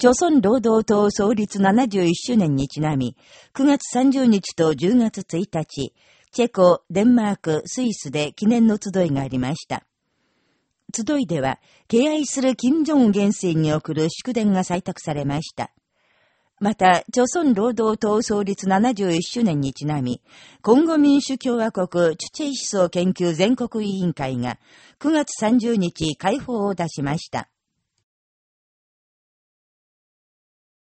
朝鮮労働党創立71周年にちなみ、9月30日と10月1日、チェコ、デンマーク、スイスで記念の集いがありました。集いでは、敬愛する金正恩元帥に送る祝電が採択されました。また、朝鮮労働党創立71周年にちなみ、今後民主共和国チュチェイ思想研究全国委員会が9月30日解放を出しました。